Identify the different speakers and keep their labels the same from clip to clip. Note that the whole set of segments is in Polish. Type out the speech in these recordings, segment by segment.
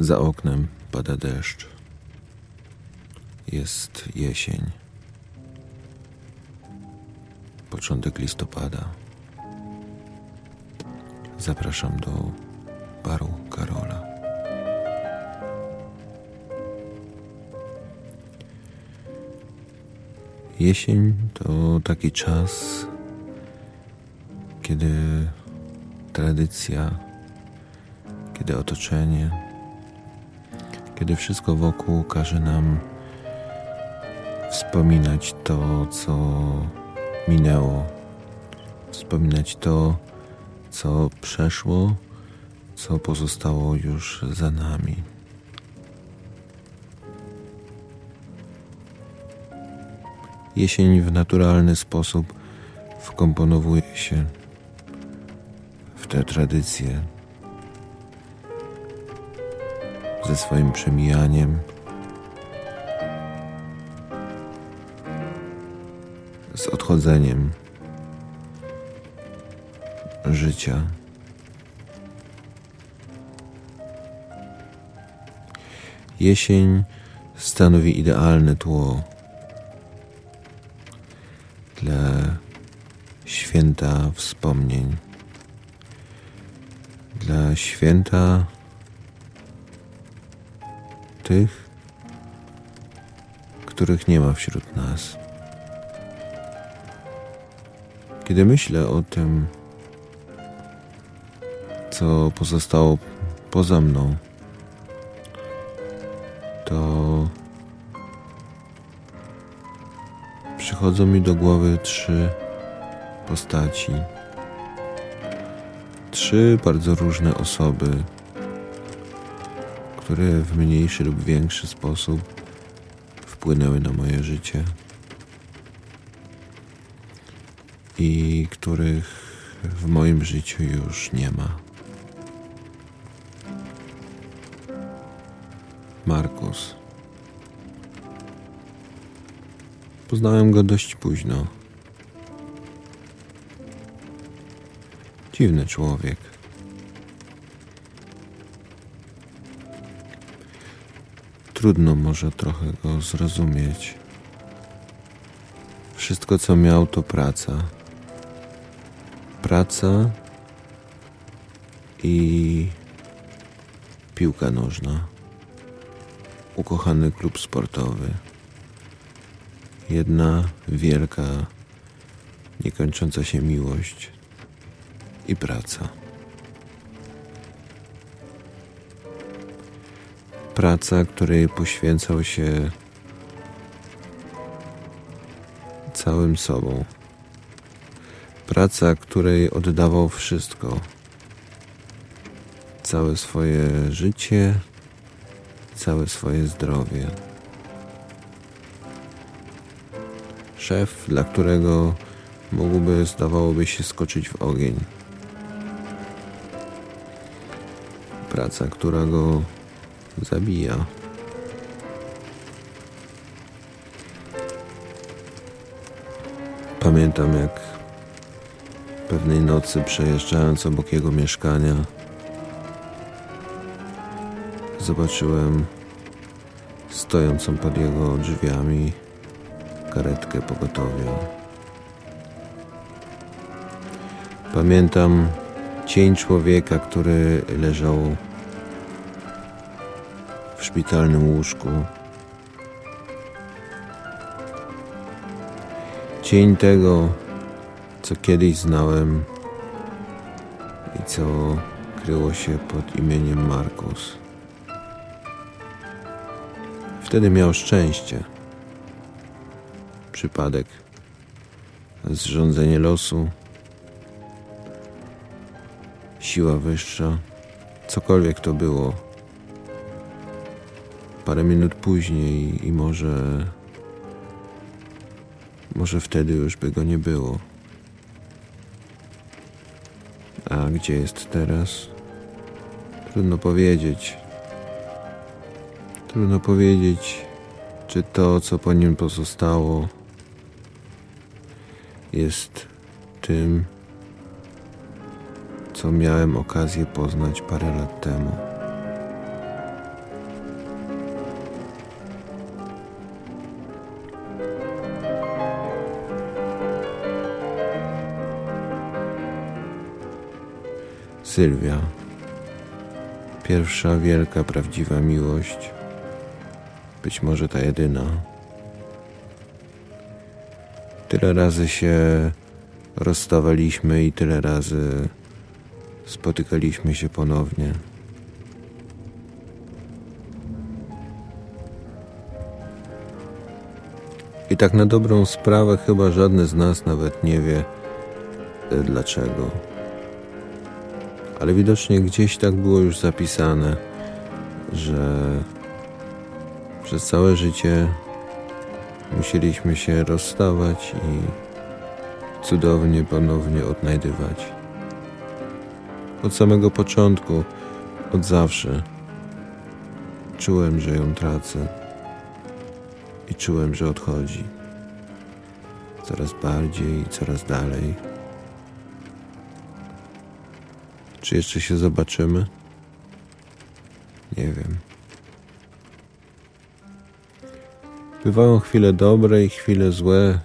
Speaker 1: Za oknem pada deszcz. Jest jesień. Początek listopada. Zapraszam do baru Karola. Jesień to taki czas, kiedy tradycja, kiedy otoczenie, kiedy wszystko wokół każe nam wspominać to, co minęło, wspominać to, co przeszło, co pozostało już za nami. Jesień w naturalny sposób wkomponowuje się w tę tradycję ze swoim przemijaniem, z odchodzeniem życia. Jesień stanowi idealne tło dla święta wspomnień, dla święta tych, których nie ma wśród nas. Kiedy myślę o tym, co pozostało poza mną, to przychodzą mi do głowy trzy postaci. Trzy bardzo różne osoby, które w mniejszy lub większy sposób wpłynęły na moje życie i których w moim życiu już nie ma. Markus. Poznałem go dość późno. Dziwny człowiek. Trudno może trochę go zrozumieć. Wszystko, co miał, to praca. Praca i piłka nożna. Ukochany klub sportowy. Jedna wielka, niekończąca się miłość i praca. Praca, której poświęcał się całym sobą. Praca, której oddawał wszystko. Całe swoje życie, całe swoje zdrowie. Szef, dla którego mógłby, zdawałoby się, skoczyć w ogień. Praca, która go zabija. Pamiętam, jak pewnej nocy przejeżdżając obok jego mieszkania, zobaczyłem stojącą pod jego drzwiami karetkę pogotowia. Pamiętam cień człowieka, który leżał szpitalnym łóżku. Cień tego, co kiedyś znałem i co kryło się pod imieniem Markus. Wtedy miał szczęście. Przypadek, zrządzenie losu, siła wyższa, cokolwiek to było. Parę minut później i może. Może wtedy już by go nie było. A gdzie jest teraz? Trudno powiedzieć. Trudno powiedzieć, czy to, co po nim pozostało, jest tym, co miałem okazję poznać parę lat temu. Sylwia. Pierwsza wielka, prawdziwa miłość. Być może ta jedyna. Tyle razy się rozstawaliśmy i tyle razy spotykaliśmy się ponownie. I tak na dobrą sprawę chyba żadne z nas nawet nie wie e, dlaczego. Ale widocznie gdzieś tak było już zapisane, że przez całe życie musieliśmy się rozstawać i cudownie ponownie odnajdywać. Od samego początku, od zawsze, czułem, że ją tracę i czułem, że odchodzi. Coraz bardziej i coraz dalej. Czy jeszcze się zobaczymy? Nie wiem. Bywają chwile dobre i chwile złe,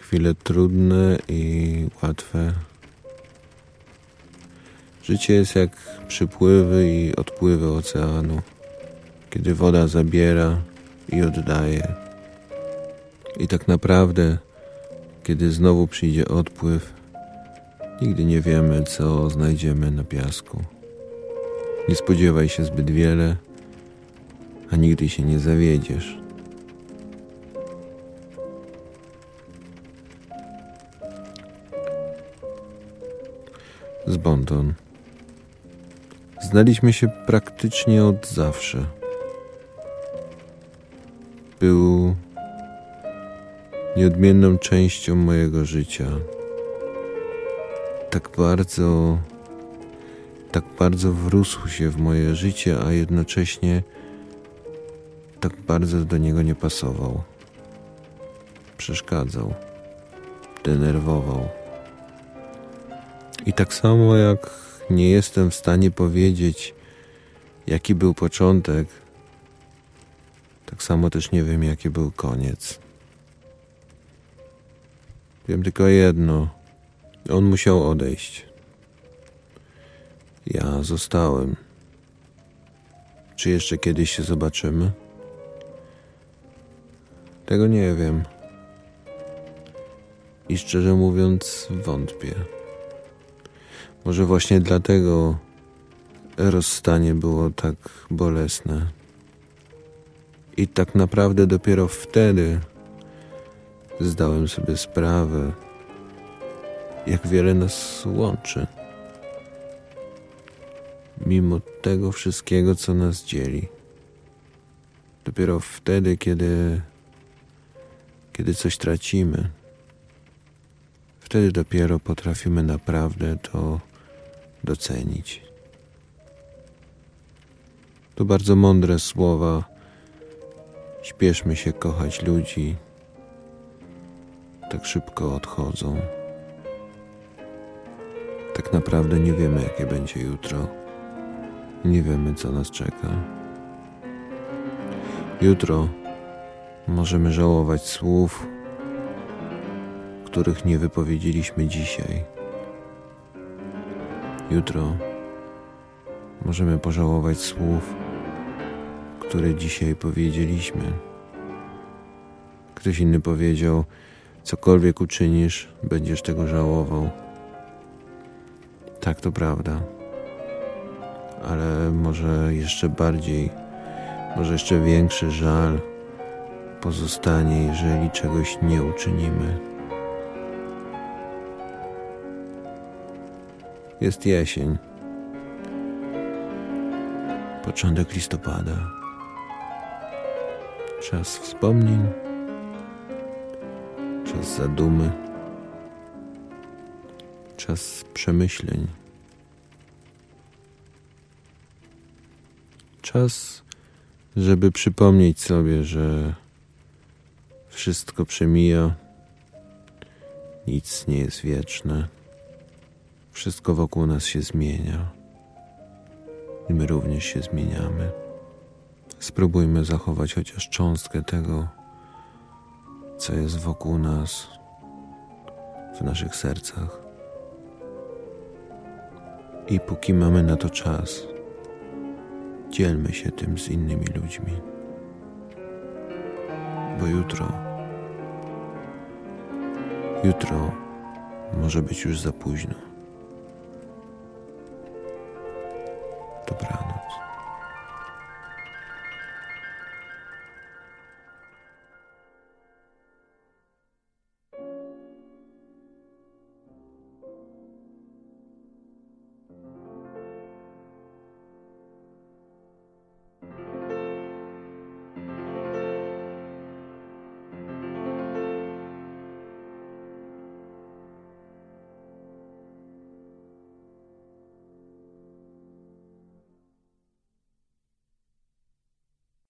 Speaker 1: chwile trudne i łatwe. Życie jest jak przypływy i odpływy oceanu, kiedy woda zabiera i oddaje. I tak naprawdę, kiedy znowu przyjdzie odpływ, nigdy nie wiemy, co znajdziemy na piasku. Nie spodziewaj się zbyt wiele, a nigdy się nie zawiedziesz. Z Bonton. Znaliśmy się praktycznie od zawsze. Był nieodmienną częścią mojego życia. Tak bardzo, tak bardzo wrósł się w moje życie, a jednocześnie tak bardzo do niego nie pasował. Przeszkadzał, denerwował. I tak samo jak nie jestem w stanie powiedzieć, jaki był początek, tak samo też nie wiem, jaki był koniec. Wiem tylko jedno. On musiał odejść. Ja zostałem. Czy jeszcze kiedyś się zobaczymy? Tego nie wiem. I szczerze mówiąc, wątpię. Może właśnie dlatego rozstanie było tak bolesne. I tak naprawdę dopiero wtedy zdałem sobie sprawę, jak wiele nas łączy. Mimo tego wszystkiego, co nas dzieli. Dopiero wtedy, kiedy, kiedy coś tracimy, wtedy dopiero potrafimy naprawdę to docenić. To bardzo mądre słowa. Śpieszmy się kochać ludzi. Tak szybko odchodzą. Tak naprawdę nie wiemy, jakie będzie jutro. Nie wiemy, co nas czeka. Jutro możemy żałować słów, których nie wypowiedzieliśmy dzisiaj. Jutro możemy pożałować słów, które dzisiaj powiedzieliśmy. Ktoś inny powiedział: Cokolwiek uczynisz, będziesz tego żałował. Tak, to prawda. Ale może jeszcze bardziej, może jeszcze większy żal pozostanie, jeżeli czegoś nie uczynimy. Jest jesień. Początek listopada. Czas wspomnień. Czas zadumy. Czas przemyśleń. Czas, żeby przypomnieć sobie, że wszystko przemija, nic nie jest wieczne. Wszystko wokół nas się zmienia i my również się zmieniamy. Spróbujmy zachować chociaż cząstkę tego, co jest wokół nas, w naszych sercach. I póki mamy na to czas, dzielmy się tym z innymi ludźmi. Bo jutro, jutro może być już za późno. Dobranoc.